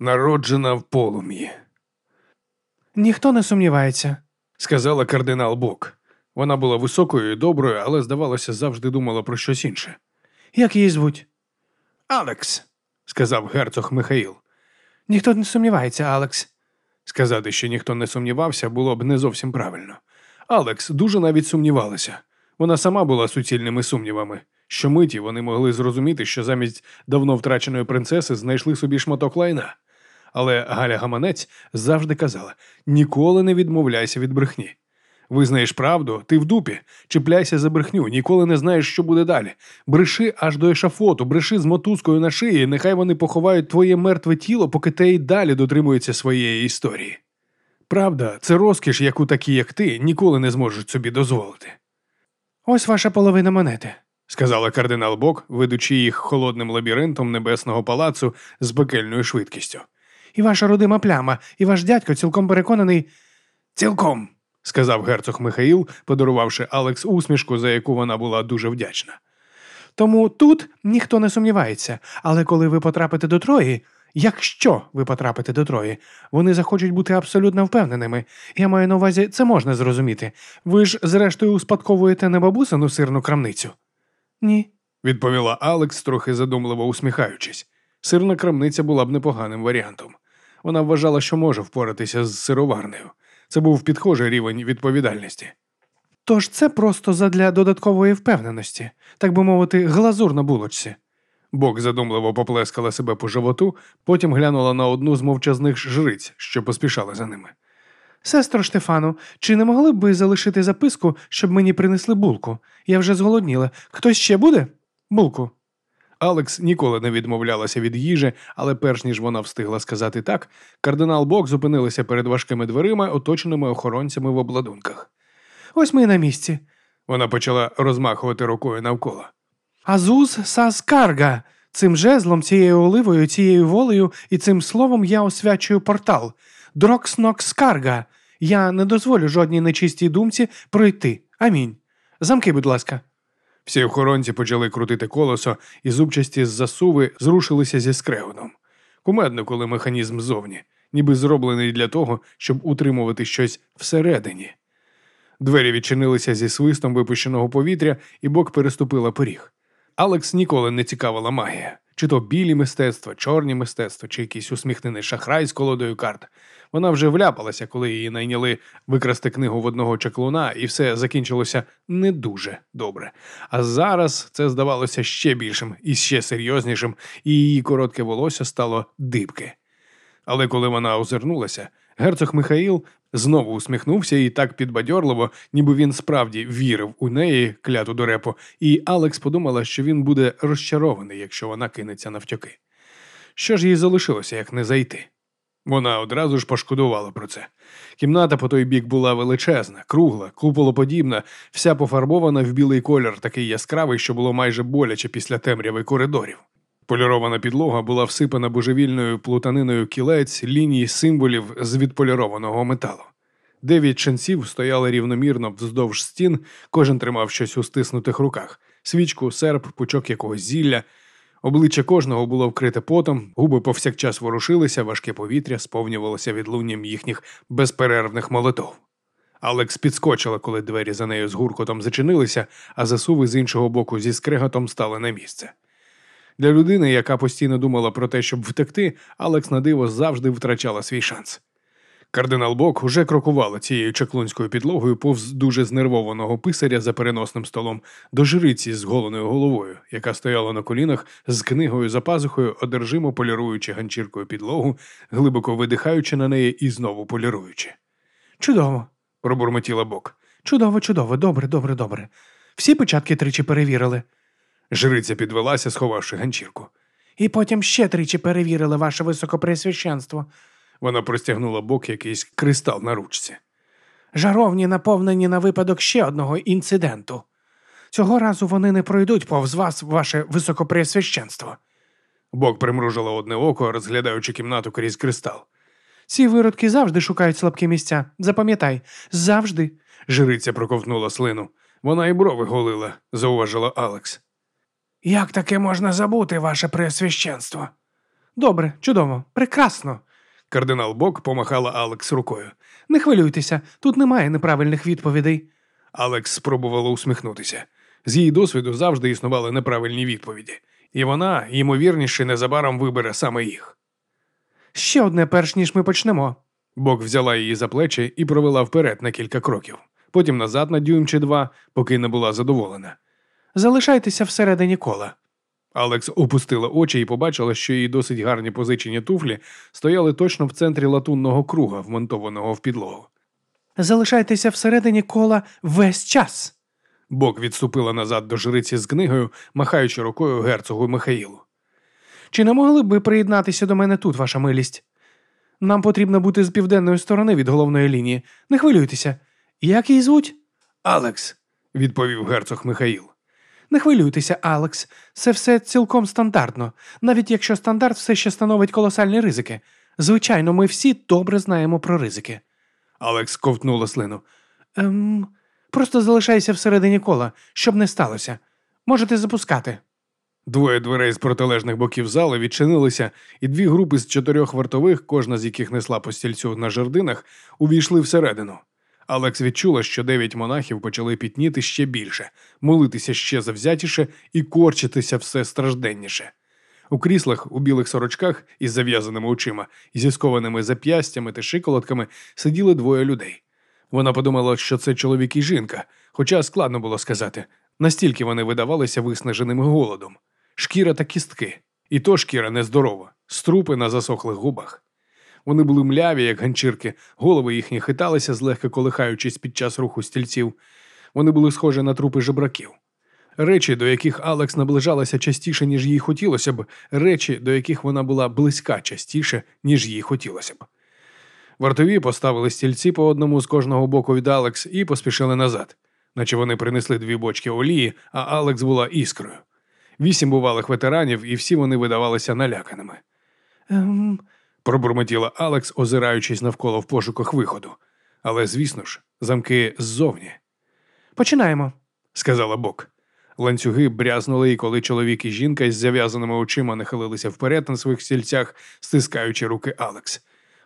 народжена в полум'ї, Ніхто не сумнівається. сказала кардинал Бок. Вона була високою і доброю, але, здавалося, завжди думала про щось інше. Як її звуть? Алекс, сказав герцог Михаїл. Ніхто не сумнівається, Алекс. Сказати, що ніхто не сумнівався, було б не зовсім правильно. Алекс дуже навіть сумнівалася. Вона сама була суцільними сумнівами. Щомиті вони могли зрозуміти, що замість давно втраченої принцеси знайшли собі шматок лайна. Але Галя Гаманець завжди казала: ніколи не відмовляйся від брехні. Визнаєш правду, ти в дупі, чіпляйся за брехню, ніколи не знаєш, що буде далі. Бреши аж до ешафоту, бреши з мотузкою на шиї, нехай вони поховають твоє мертве тіло, поки те й далі дотримується своєї історії. Правда, це розкіш, яку такі, як ти, ніколи не зможуть собі дозволити, Ось ваша половина монети. сказала кардинал Бок, ведучи їх холодним лабіринтом небесного палацу з пекельною швидкістю. І ваша родима пляма, і ваш дядько цілком переконаний. Цілком, сказав герцог Михаїл, подарувавши Алекс усмішку, за яку вона була дуже вдячна. Тому тут ніхто не сумнівається. Але коли ви потрапите до Трої, якщо ви потрапите до Трої, вони захочуть бути абсолютно впевненими. Я маю на увазі, це можна зрозуміти. Ви ж, зрештою, успадковуєте не бабусину сирну крамницю? Ні. відповіла Алекс, трохи задумливо усміхаючись. Сирна крамниця була б непоганим варіантом. Вона вважала, що може впоратися з сироварнею. Це був підхожий рівень відповідальності. Тож це просто задля додаткової впевненості, так би мовити, глазур на булочці. Бок задумливо поплескала себе по животу, потім глянула на одну з мовчазних жриць, що поспішала за ними. Сестро Штефану, чи не могли б ви залишити записку, щоб мені принесли булку? Я вже зголодніла. Хтось ще буде? Булку. Алекс ніколи не відмовлялася від їжі, але перш ніж вона встигла сказати так, кардинал Бок зупинилися перед важкими дверима, оточеними охоронцями в обладунках. Ось ми і на місці. Вона почала розмахувати рукою навколо. Азуз сас карга. Цим жезлом, цією оливою, цією волею і цим словом я освячую портал. Дрокснокс карга. Я не дозволю жодній нечистій думці пройти. Амінь. Замки, будь ласка. Всі охоронці почали крутити колесо, і зубчасті з засуви зрушилися зі скрегоном. Кумедно, коли механізм ззовні, ніби зроблений для того, щоб утримувати щось всередині. Двері відчинилися зі свистом випущеного повітря, і бок переступила поріг. Алекс ніколи не цікавила магія, чи то білі мистецтва, чорні мистецтва, чи якийсь усміхнений шахрай з колодою карт. Вона вже вляпалася, коли її найняли викрасти книгу в одного чаклуна, і все закінчилося не дуже добре. А зараз це здавалося ще більшим і ще серйознішим, і її коротке волосся стало дибке. Але коли вона озирнулася, герцог Михаїл знову усміхнувся і так підбадьорливо, ніби він справді вірив у неї, кляту дурепу, і Алекс подумала, що він буде розчарований, якщо вона кинеться навтьоки. Що ж їй залишилося, як не зайти? Вона одразу ж пошкодувала про це. Кімната по той бік була величезна, кругла, куполоподібна, вся пофарбована в білий колір, такий яскравий, що було майже боляче після темряви коридорів. Полірована підлога була всипана божевільною плутаниною кілець, ліній символів з відполірованого металу. Дев'ять ченців стояли рівномірно вздовж стін, кожен тримав щось у стиснутих руках: свічку, серп, пучок якогось зілля. Обличчя кожного було вкрите потом, губи повсякчас ворушилися, важке повітря сповнювалося відлунням їхніх безперервних молитов. Алекс підскочила, коли двері за нею з гуркотом зачинилися, а засуви з іншого боку зі скреготом стали на місце. Для людини, яка постійно думала про те, щоб втекти, Алекс на диво завжди втрачала свій шанс. Кардинал Бок уже крокувала цією чаклунською підлогою повз дуже знервованого писаря за переносним столом до жриці з голеною головою, яка стояла на колінах з книгою за пазухою, одержимо поліруючи ганчіркою підлогу, глибоко видихаючи на неї і знову поліруючи. Чудово. Пробурмотіла Бок. Чудово, чудово, добре, добре, добре. Всі початки тричі перевірили. Жриця підвелася, сховавши ганчірку. І потім ще тричі перевірили ваше високопресвященство. Вона простягнула бок якийсь кристал на ручці. Жаровні наповнені на випадок ще одного інциденту. Цього разу вони не пройдуть повз вас, ваше високопресвященство. Бок примружила одне око, розглядаючи кімнату крізь кристал. Ці виродки завжди шукають слабкі місця. Запам'ятай, завжди. Жриця проковтнула слину. Вона і брови голила, зауважила Алекс. Як таке можна забути, ваше пресвященство? Добре, чудово, прекрасно. Кардинал Бок помахала Алекс рукою. Не хвилюйтеся, тут немає неправильних відповідей. Алекс спробувала усміхнутися. З її досвіду завжди існували неправильні відповіді, і вона, ймовірніше, незабаром вибере саме їх. Ще одне, перш ніж ми почнемо. Бок взяла її за плечі і провела вперед на кілька кроків, потім назад на дюйм чи два, поки не була задоволена. Залишайтеся всередині кола. Алекс опустила очі і побачила, що її досить гарні позичені туфлі стояли точно в центрі латунного круга, вмонтованого в підлогу. Залишайтеся всередині кола весь час. Бок відступила назад до жриці з книгою, махаючи рукою герцогу Михаїлу. Чи не могли б ви приєднатися до мене тут, ваша милість? Нам потрібно бути з південної сторони від головної лінії. Не хвилюйтеся. Як її звуть? Алекс, відповів герцог Михаїл. Не хвилюйтеся, Алекс. Це все цілком стандартно, навіть якщо стандарт все ще становить колосальні ризики. Звичайно, ми всі добре знаємо про ризики. Алекс ковтнула слину. Ем, просто залишайся всередині кола, щоб не сталося. Можете запускати. Двоє дверей з протилежних боків зали відчинилися, і дві групи з чотирьох вартових, кожна з яких несла по стільцю на жердинах, увійшли всередину. Алекс відчула, що дев'ять монахів почали пітніти ще більше, молитися ще завзятіше і корчитися все стражденніше. У кріслах, у білих сорочках із зав'язаними очима зі скованими зап'ястями та шиколотками сиділи двоє людей. Вона подумала, що це чоловік і жінка, хоча складно було сказати, настільки вони видавалися виснаженими голодом. Шкіра та кістки, і то шкіра нездорова, струпи на засохлих губах. Вони були мляві, як ганчірки, голови їхні хиталися, злегка колихаючись під час руху стільців. Вони були схожі на трупи жебраків. Речі, до яких Алекс наближалася частіше, ніж їй хотілося б, речі, до яких вона була близька частіше, ніж їй хотілося б. Вартові поставили стільці по одному з кожного боку від Алекс і поспішили назад, наче вони принесли дві бочки олії, а Алекс була іскрою. Вісім бувалих ветеранів, і всі вони видавалися наляканими. Ем, Пробурмотіла Алекс, озираючись навколо в пошуках виходу. Але, звісно ж, замки ззовні, починаємо. сказала Бок. Ланцюги брязнули, і коли чоловік і жінка із зав'язаними очима нахилилися вперед на своїх стільцях, стискаючи руки Алекс.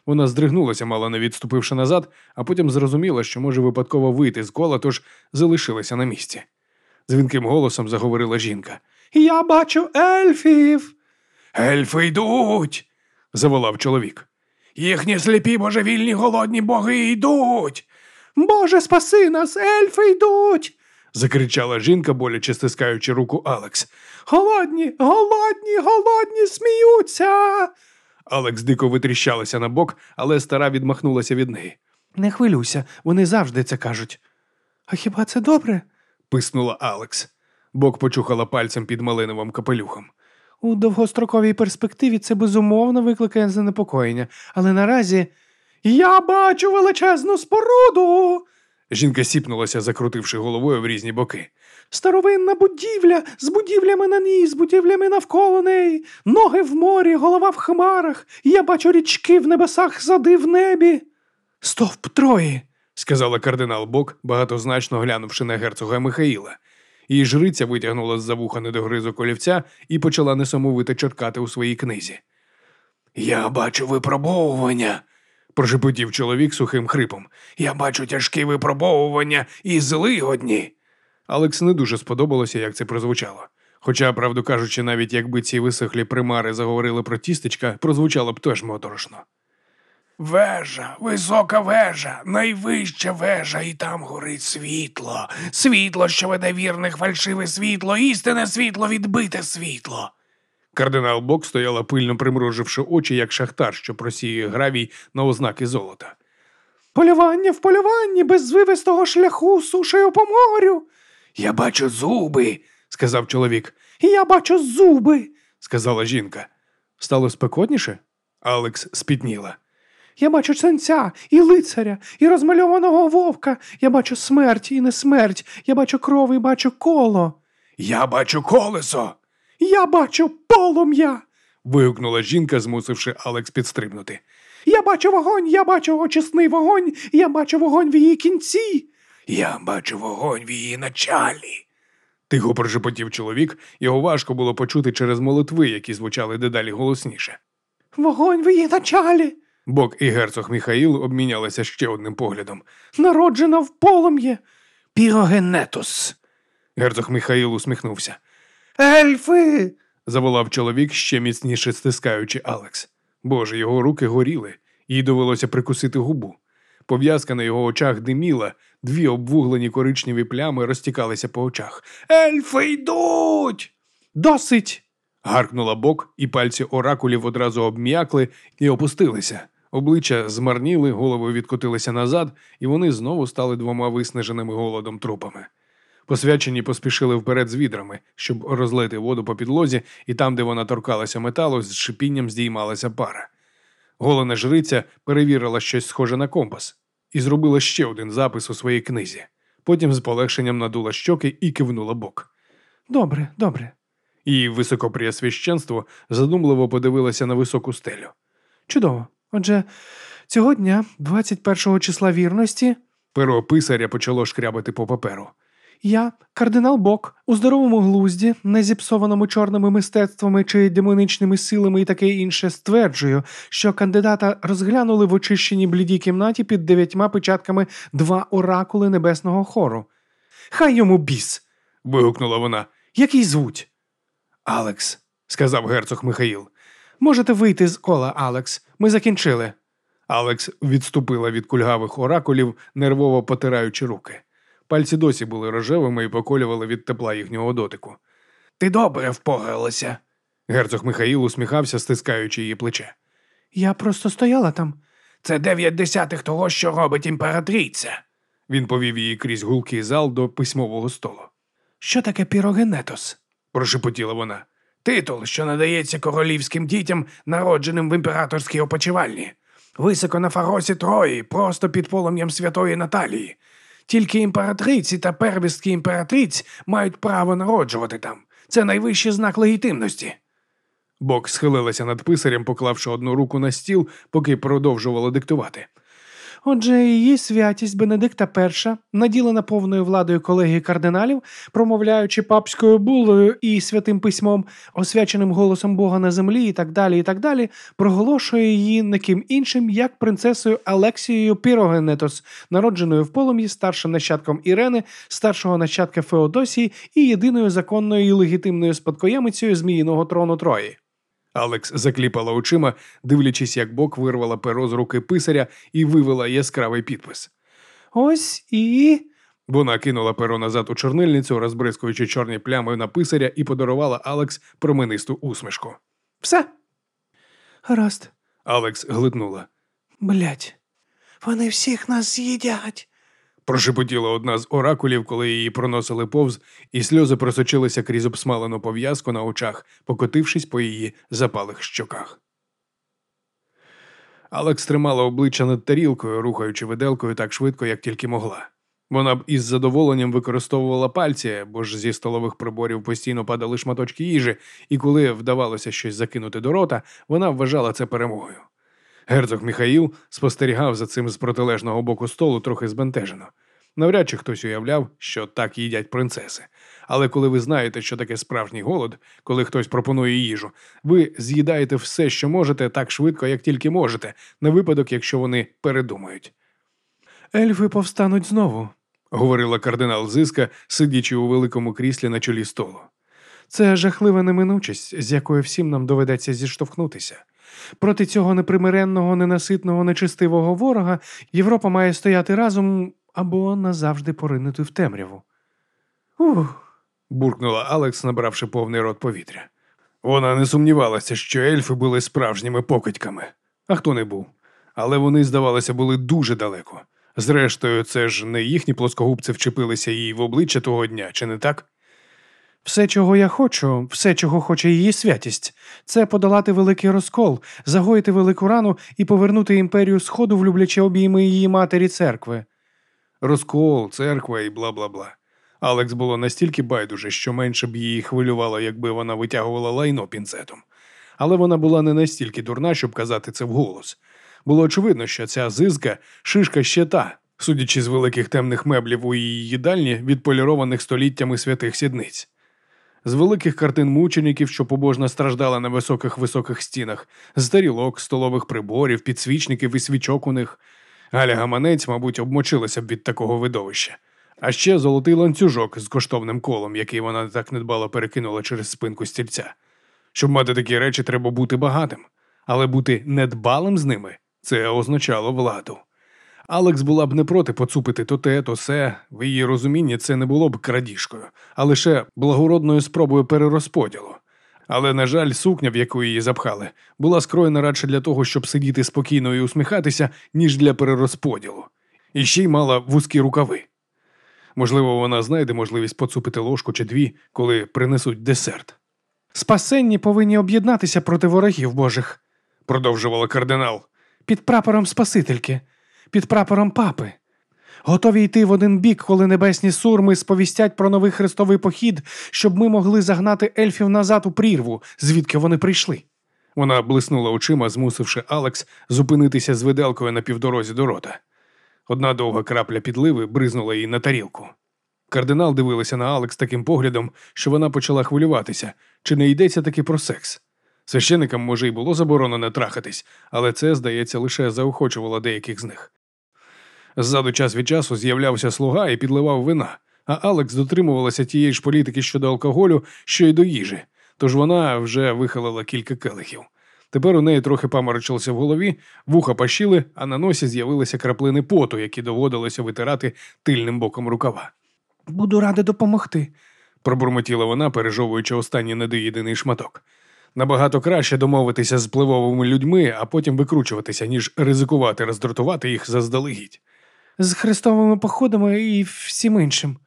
Вона здригнулася, мало не відступивши назад, а потім зрозуміла, що може випадково вийти з кола, тож залишилася на місці. Дзвінким голосом заговорила жінка. Я бачу ельфів. Ельфи йдуть. Заволав чоловік. Їхні сліпі божевільні голодні боги йдуть. Боже, спаси нас, ельфи йдуть. закричала жінка, боляче стискаючи руку Алекс. Голодні, голодні, голодні, сміються. Алекс дико витріщалася на бок, але стара відмахнулася від неї. Не хвилюйся, вони завжди це кажуть. А хіба це добре? Писнула Алекс. Бок почухала пальцем під малиновим капелюхом. У довгостроковій перспективі це безумовно викликає занепокоєння, але наразі я бачу величезну споруду. Жінка сіпнулася, закрутивши головою в різні боки. Старовинна будівля з будівлями на ній, з будівлями навколо неї, ноги в морі, голова в хмарах. Я бачу річки в небесах, сади в небі. Стовп Трої. сказала кардинал Бок, багатозначно глянувши на герцога Михаїла. Її жриця витягнула з-за вуха недогризу колівця і почала несамовито чоркати у своїй книзі. Я бачу випробовування, прошепотів чоловік сухим хрипом. Я бачу тяжкі випробовування і злигодні. Алекс не дуже сподобалося, як це прозвучало. Хоча, правду кажучи, навіть якби ці висохлі примари заговорили про тістечка, прозвучало б теж моторошно. Вежа, висока вежа, найвища вежа, і там горить світло. Світло, що веде вірних фальшиве світло, істинне світло, відбите світло. Кардинал Бок стояла пильно примруживши очі, як шахтар, що просіює гравій на ознаки золота. Полювання в полюванні без звивистого шляху сушею по морю. Я бачу зуби, сказав чоловік. Я бачу зуби. сказала жінка. Стало спекотніше? Алекс спітніла. Я бачу сенця і лицаря, і розмальованого вовка. Я бачу смерть і не смерть. Я бачу кров і бачу коло. Я бачу колесо. Я бачу полум'я. вигукнула жінка, змусивши Алекс підстрибнути. Я бачу вогонь, я бачу очисний вогонь, я бачу вогонь в її кінці. Я бачу вогонь в її началі. Тихо прошепотів чоловік, його важко було почути через молитви, які звучали дедалі голосніше. Вогонь в її началі. Бок і герцог Міхаїл обмінялися ще одним поглядом. Народжена в полум'ї. Пірогенетус. Герцог Міхаїл усміхнувся. Ельфи. Заволав чоловік, ще міцніше стискаючи Алекс. Боже, його руки горіли, їй довелося прикусити губу. Пов'язка на його очах диміла, дві обвуглені коричневі плями розтікалися по очах. Ельфи йдуть! Досить. гаркнула бок, і пальці оракулів одразу обм'якли і опустилися. Обличчя змарніли, голови відкотилися назад, і вони знову стали двома виснаженими голодом трупами. Посвячені поспішили вперед з відрами, щоб розлити воду по підлозі, і там, де вона торкалася металу, з шипінням здіймалася пара. Голена жриця перевірила щось схоже на компас і зробила ще один запис у своїй книзі. Потім з полегшенням надула щоки і кивнула бок. Добре, добре. Її високопреосвященство задумливо подивилося на високу стелю. Чудово. Отже, цього дня, 21 числа вірності, Перо писаря почало шкрябати по паперу. я, кардинал Бок, у здоровому глузді, не зіпсованому чорними мистецтвами чи демоничними силами і таке інше, стверджую, що кандидата розглянули в очищеній блідій кімнаті під дев'ятьма печатками два оракули небесного хору. Хай йому біс! Вигукнула вона. Який звуть? Алекс, сказав герцог Михаїл. Можете вийти з кола, Алекс. Ми закінчили. Алекс відступила від кульгавих оракулів, нервово потираючи руки. Пальці досі були рожевими і поколювали від тепла їхнього дотику. Ти добре впоралася. Герцог Михаїл усміхався, стискаючи її плече. Я просто стояла там. Це дев'ять десятих того, що робить імператриця. Він повів її крізь гулкий зал до письмового столу. Що таке пірогенетос? Прошепотіла вона. Титул, що надається королівським дітям, народженим в імператорській опочивальні. Високо на фаросі Трої, просто під полум'ям святої Наталії. Тільки імператриці та первістки імператриць мають право народжувати там. Це найвищий знак легітимності. Бок схилилася над писарем, поклавши одну руку на стіл, поки продовжувала диктувати. Отже, її святість Бенедикта І, наділена повною владою колегії кардиналів, промовляючи папською булою і святим письмом, освяченим голосом Бога на землі і так далі, і так далі, проголошує її не ким іншим, як принцесою Алексією Пірогенетос, народженою в полум'ї старшим нащадком Ірени, старшого нащадка Феодосії і єдиною законною і легітимною спадкоємицею зміїного трону Трої. Алекс закліпала очима, дивлячись, як бок вирвала перо з руки писаря і вивела яскравий підпис. Ось і. Вона кинула перо назад у чорнильницю, розбризкуючи чорні плями на писаря, і подарувала Алекс променисту усмішку. Все. Гаразд. Алекс глитнула. Блять. Вони всіх нас з'їдять. Прошепотіла одна з оракулів, коли її проносили повз, і сльози просочилися крізь обсмалену пов'язку на очах, покотившись по її запалих щоках. Алекс тримала обличчя над тарілкою, рухаючи виделкою так швидко, як тільки могла. Вона б із задоволенням використовувала пальці, бо ж зі столових приборів постійно падали шматочки їжі, і коли вдавалося щось закинути до рота, вона вважала це перемогою. Герцог Міхаїл спостерігав за цим з протилежного боку столу трохи збентежено. Навряд чи хтось уявляв, що так їдять принцеси. Але коли ви знаєте, що таке справжній голод, коли хтось пропонує їжу, ви з'їдаєте все, що можете, так швидко, як тільки можете, на випадок, якщо вони передумають. Ельфи повстануть знову. говорила кардинал Зиска, сидячи у великому кріслі на чолі столу. Це жахлива неминучість, з якою всім нам доведеться зіштовхнутися. Проти цього непримиренного, ненаситного, нечистивого ворога Європа має стояти разом або назавжди поринути в темряву. Ух, буркнула Алекс, набравши повний рот повітря. Вона не сумнівалася, що ельфи були справжніми покидьками, а хто не був. Але вони, здавалося, були дуже далеко. Зрештою, це ж не їхні плоскогубці вчепилися їй в обличчя того дня, чи не так? Все, чого я хочу, все, чого хоче її святість, це подолати великий розкол, загоїти велику рану і повернути імперію Сходу в люблячі обійми її матері церкви. Розкол, церква і бла бла бла. Алекс було настільки байдуже, що менше б її хвилювало, якби вона витягувала лайно пінцетом. Але вона була не настільки дурна, щоб казати це вголос. Було очевидно, що ця зизка шишка ще та, судячи з великих темних меблів у її їдальні, відполірованих століттями святих сідниць. З великих картин мучеників, що побожно страждали на високих високих стінах, з тарілок, столових приборів, підсвічників і свічок у них. Галя Гаманець, мабуть, обмочилася б від такого видовища. А ще золотий ланцюжок з коштовним колом, який вона так недбало перекинула через спинку стільця. Щоб мати такі речі, треба бути багатим, але бути недбалим з ними це означало владу. Алекс була б не проти поцупити то те, то се. В її розумінні це не було б крадіжкою, а лише благородною спробою перерозподілу. Але, на жаль, сукня, в яку її запхали, була скроєна радше для того, щоб сидіти спокійно і усміхатися, ніж для перерозподілу. І ще й мала вузькі рукави. Можливо, вона знайде можливість поцупити ложку чи дві, коли принесуть десерт. Спасенні повинні об'єднатися проти ворогів Божих, Продовжувала кардинал. під прапором Спасительки, під прапором папи. Готові йти в один бік, коли небесні сурми сповістять про новий хрестовий похід, щоб ми могли загнати ельфів назад у прірву, звідки вони прийшли. Вона блиснула очима, змусивши Алекс зупинитися з виделкою на півдорозі до рота. Одна довга крапля підливи бризнула їй на тарілку. Кардинал дивилася на Алекс таким поглядом, що вона почала хвилюватися, чи не йдеться таки про секс. Священикам, може, й було заборонено трахатись, але це, здається, лише заохочувало деяких з них. Ззаду час від часу з'являвся слуга і підливав вина, а Алекс дотримувалася тієї ж політики щодо алкоголю, що й до їжі, тож вона вже вихилила кілька келихів. Тепер у неї трохи паморочилося в голові, вуха пащили, а на носі з'явилися краплини поту, які доводилося витирати тильним боком рукава. Буду рада допомогти. Пробурмотіла вона, пережовуючи останній недоїдений шматок. Набагато краще домовитися з впливовими людьми, а потім викручуватися, ніж ризикувати роздратувати їх заздалегідь. З хрестовими походами і всім іншим.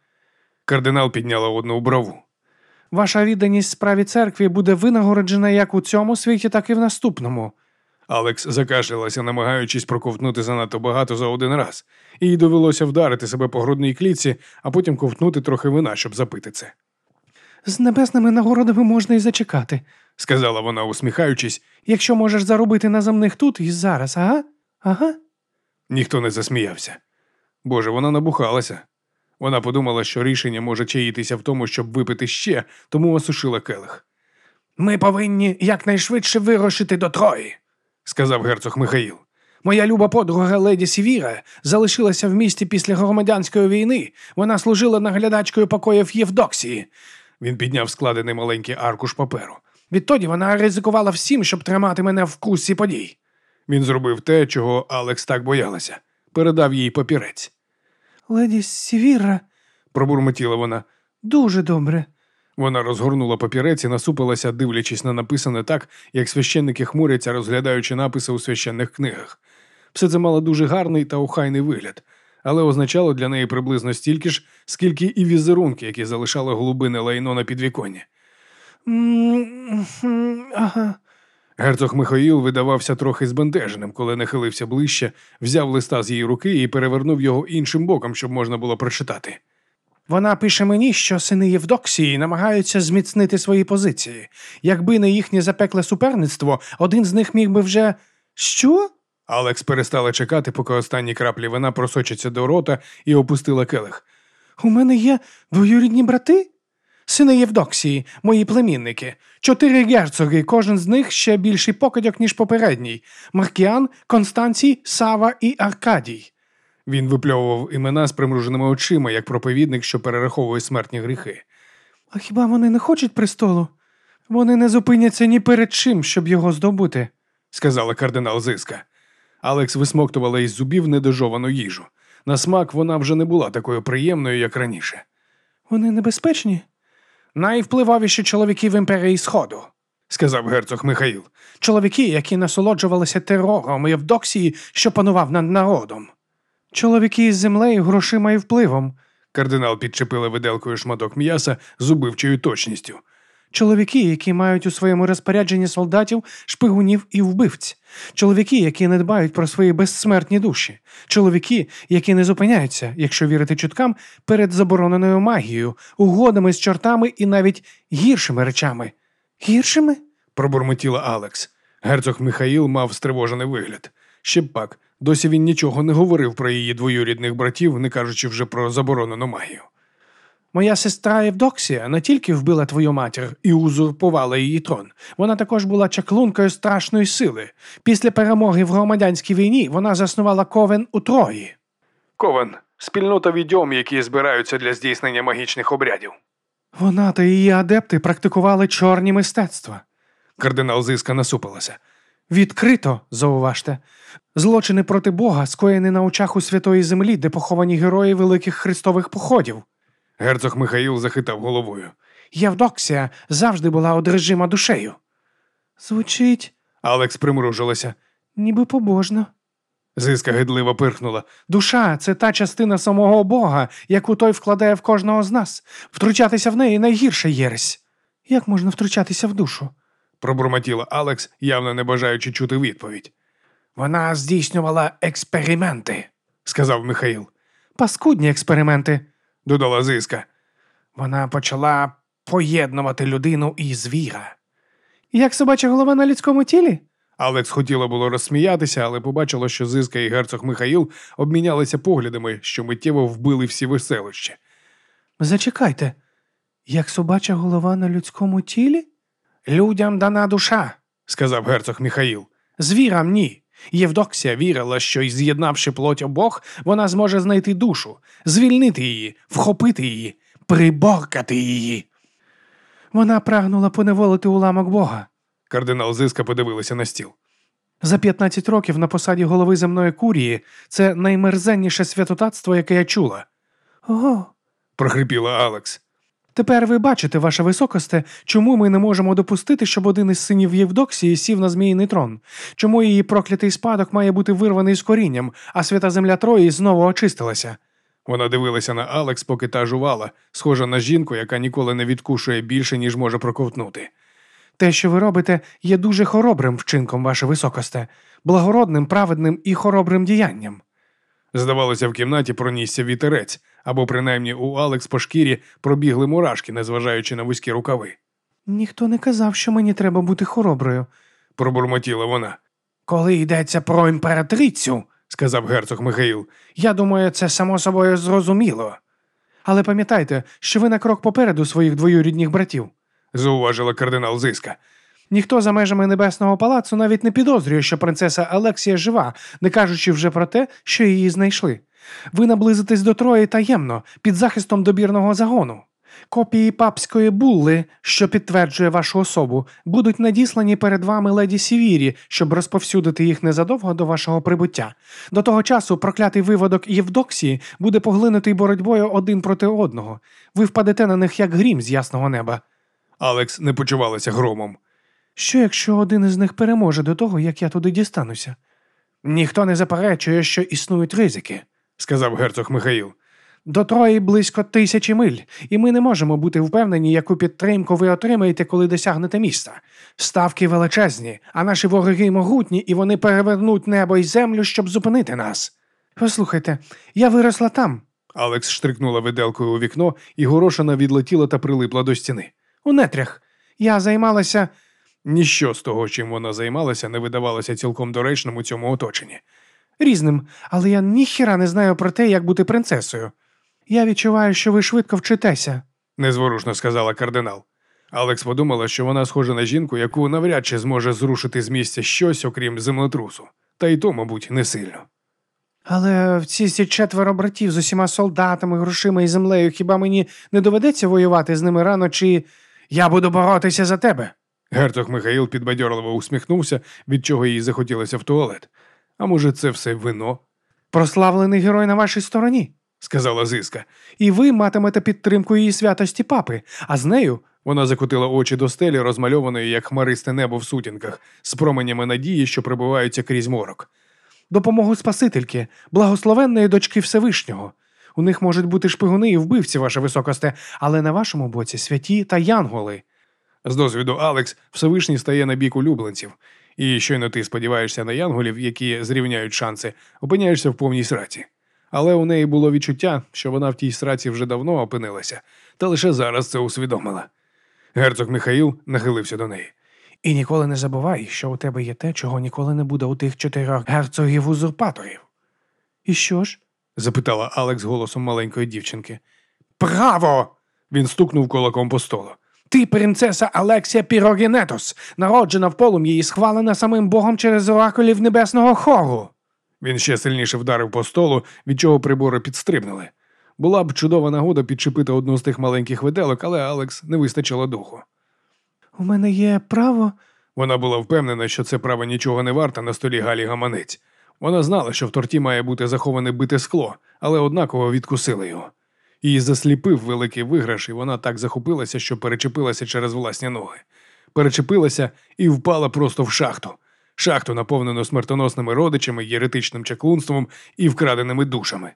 Кардинал підняла одну брову. Ваша відданість справі церкві буде винагороджена як у цьому світі, так і в наступному. Алекс закашлялася, намагаючись проковтнути занадто багато за один раз, їй довелося вдарити себе по грудній клітці, а потім ковтнути трохи вина, щоб запити це, З небесними нагородами можна і зачекати, сказала вона, усміхаючись. якщо можеш заробити на земних тут і зараз, ага? Ага. Ніхто не засміявся. Боже, вона набухалася. Вона подумала, що рішення може чаїтися в тому, щоб випити ще, тому осушила келих, Ми повинні якнайшвидше вирушити до Трої. сказав герцог Михаїл. Моя люба подруга леді Сівіра залишилася в місті після громадянської війни. Вона служила наглядачкою покоїв Євдоксії. Він підняв складений маленький аркуш паперу. Відтоді вона ризикувала всім, щоб тримати мене в курсі подій. Він зробив те, чого Алекс так боялася. Передав їй папірець. Леді Сівіра, Пробурмотіла вона. дуже добре. Вона розгорнула папірець і насупилася, дивлячись на написане так, як священники хмуряться, розглядаючи написи у священних книгах. Все це мало дуже гарний та охайний вигляд, але означало для неї приблизно стільки ж, скільки і візерунки, які залишали голубине лайно на підвіконні. Ага. Герцог Михаїл видавався трохи збентеженим, коли нахилився ближче, взяв листа з її руки і перевернув його іншим боком, щоб можна було прочитати. Вона пише мені, що сини Євдоксії намагаються зміцнити свої позиції. Якби не їхнє запекле суперництво, один з них міг би вже. Що? Алекс перестала чекати, поки останні краплі вина просочаться до рота і опустила келих. У мене є двоюрідні брати? Сини Євдоксії, мої племінники, чотири герцоги, кожен з них ще більший покидьок, ніж попередній: Маркіан, Констанцій, Сава і Аркадій. Він випльовував імена з примруженими очима, як проповідник, що перераховує смертні гріхи. А хіба вони не хочуть престолу? Вони не зупиняться ні перед чим, щоб його здобути. сказала кардинал Зиска. Алекс висмоктувала із зубів недожовану їжу. На смак вона вже не була такою приємною, як раніше. Вони небезпечні? Найвпливовіші чоловіки в імперії Сходу. Сказав герцог Михаїл. Чоловіки, які насолоджувалися терором і Євдоксії, що панував над народом. Чоловіки із землею, грошима і впливом. Кардинал підчепила виделкою шматок м'яса з убивчою точністю. Чоловіки, які мають у своєму розпорядженні солдатів, шпигунів і вбивць. Чоловіки, які не дбають про свої безсмертні душі. Чоловіки, які не зупиняються, якщо вірити чуткам, перед забороненою магією, угодами з чортами і навіть гіршими речами. Гіршими? Пробурмотіла Алекс. Герцог Михаїл мав стривожений вигляд. Ще б пак, досі він нічого не говорив про її двоюрідних братів, не кажучи вже про заборонену магію. Моя сестра Євдоксія не тільки вбила твою матір і узурпувала її трон, вона також була чаклункою страшної сили. Після перемоги в громадянській війні вона заснувала ковен у Трої. Ковен спільнота відьом, які збираються для здійснення магічних обрядів. Вона та її адепти практикували чорні мистецтва. Кардинал Зиска насупилася. Відкрито, зауважте, злочини проти Бога скоєні на очах у святої землі, де поховані герої великих христових походів. Герцог Михаїл захитав головою. Євдоксія завжди була одержима душею. Звучить, Алекс примружилася. ніби побожно. Зиска гидливо пирхнула. Душа це та частина самого Бога, яку той вкладає в кожного з нас. Втручатися в неї найгірша єресь. Як можна втручатися в душу? Пробурмотіла Алекс, явно не бажаючи чути відповідь. Вона здійснювала експерименти, Сказав Михаїл. паскудні експерименти. Додала Зиска. Вона почала поєднувати людину і звіра. Як собача голова на людському тілі? Алекс хотіла було розсміятися, але побачила, що Зиска і герцог Михаїл обмінялися поглядами, що миттєво вбили всі веселощі. Зачекайте, як собача голова на людському тілі? Людям дана душа, сказав герцог Михаїл. звірам ні. Євдоксія вірила, що й з'єднавши плоть обох, вона зможе знайти душу, звільнити її, вхопити її, приборкати її. Вона прагнула поневолити уламок Бога. Кардинал Зиска подивилася на стіл. За 15 років на посаді голови земної курії це наймерзенніше святотатство, яке я чула. Ого, прохрипіла Алекс. Тепер ви бачите, ваше високосте, чому ми не можемо допустити, щоб один із синів Євдоксії сів на зміїний трон, чому її проклятий спадок має бути вирваний з корінням, а свята земля Трої знову очистилася. Вона дивилася на Алекс, поки та жувала, схожа на жінку, яка ніколи не відкушує більше, ніж може проковтнути. Те, що ви робите, є дуже хоробрим вчинком, ваше високосте, благородним, праведним і хоробрим діянням. Здавалося, в кімнаті пронісся вітерець, або принаймні у Алекс по шкірі пробігли мурашки, незважаючи на вузькі рукави. Ніхто не казав, що мені треба бути хороброю. Пробурмотіла вона, Коли йдеться про імператрицю, сказав герцог Михаїл. я думаю, це само собою зрозуміло. Але пам'ятайте, що ви на крок попереду своїх двоюрідних братів. Зауважила кардинал Зиска. Ніхто за межами небесного палацу навіть не підозрює, що принцеса Алексія жива, не кажучи вже про те, що її знайшли. Ви наблизитесь до Трої таємно, під захистом добірного загону. Копії папської булли, що підтверджує вашу особу, будуть надіслані перед вами леді Сівірі, щоб розповсюдити їх незадовго до вашого прибуття. До того часу проклятий виводок Євдоксії буде поглинутий боротьбою один проти одного. Ви впадете на них як грім з ясного неба. Алекс не почувалася громом. Що якщо один із них переможе до того, як я туди дістануся? Ніхто не заперечує, що існують ризики. сказав герцог Михаїл. До Трої близько тисячі миль, і ми не можемо бути впевнені, яку підтримку ви отримаєте, коли досягнете міста. Ставки величезні, а наші вороги могутні, і вони перевернуть небо і землю, щоб зупинити нас. Послухайте, я виросла там, Алекс штрикнула виделкою у вікно, і горошина відлетіла та прилипла до стіни. у нетрях. Я займалася. Ніщо з того, чим вона займалася, не видавалося цілком доречним у цьому оточенні. різним, але я ніхіра не знаю про те, як бути принцесою. Я відчуваю, що ви швидко вчитеся. незворушно сказала кардинал. Алекс подумала, що вона схожа на жінку, яку навряд чи зможе зрушити з місця щось, окрім землетрусу, та й то, мабуть, не сильно. Але в ці ці четверо братів з усіма солдатами, грошима і землею, хіба мені не доведеться воювати з ними рано, чи я буду боротися за тебе? Герцог Михаїл підбадьорливо усміхнувся, від чого їй захотілося в туалет. А може, це все вино? Прославлений герой на вашій стороні. сказала Зиска. І ви матимете підтримку її святості папи, а з нею Вона закотила очі до стелі, розмальованої, як хмаристе небо в сутінках, з променями надії, що прибиваються крізь морок. допомогу Спасительки, благословенної дочки Всевишнього. У них можуть бути шпигуни і вбивці, ваше високосте, але на вашому боці святі та янголи. З досвіду Алекс Всевишній стає на бік улюбленців, і щойно ти сподіваєшся на янголів, які зрівняють шанси, опиняєшся в повній сраці. Але у неї було відчуття, що вона в тій сраці вже давно опинилася, та лише зараз це усвідомила. Герцог Михаїл нахилився до неї. І ніколи не забувай, що у тебе є те, чого ніколи не буде у тих чотирьох герцогів-узурпаторів. І що ж? запитала Алекс голосом маленької дівчинки. Право! Він стукнув кулаком по столу. Ти принцеса Алексія Пірогенетос, народжена в полум'ї і схвалена самим Богом через оракулів небесного хору. Він ще сильніше вдарив по столу, від чого прибори підстрибнули. Була б чудова нагода підчепити одну з тих маленьких виделок, але Алекс не вистачило духу. У мене є право. Вона була впевнена, що це право нічого не варте на столі Галі гаманець. Вона знала, що в торті має бути заховане бите скло, але однаково відкусила його. Її засліпив великий виграш, і вона так захопилася, що перечепилася через власні ноги. Перечепилася і впала просто в шахту. Шахту, наповнену смертоносними родичами, єретичним чаклунством і вкраденими душами.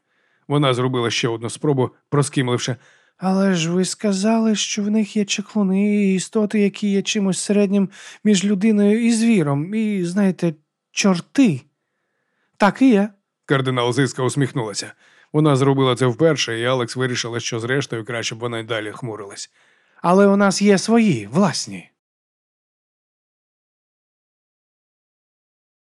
Вона зробила ще одну спробу, проскімливши Але ж ви сказали, що в них є чеклуни і істоти, які є чимось середнім між людиною і звіром, і, знаєте, чорти. Так і є. Кардинал Зиска усміхнулася. Вона зробила це вперше, і Алекс вирішила, що зрештою краще б вона й далі хмурилась. Але у нас є свої, власні.